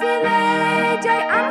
înțelegeai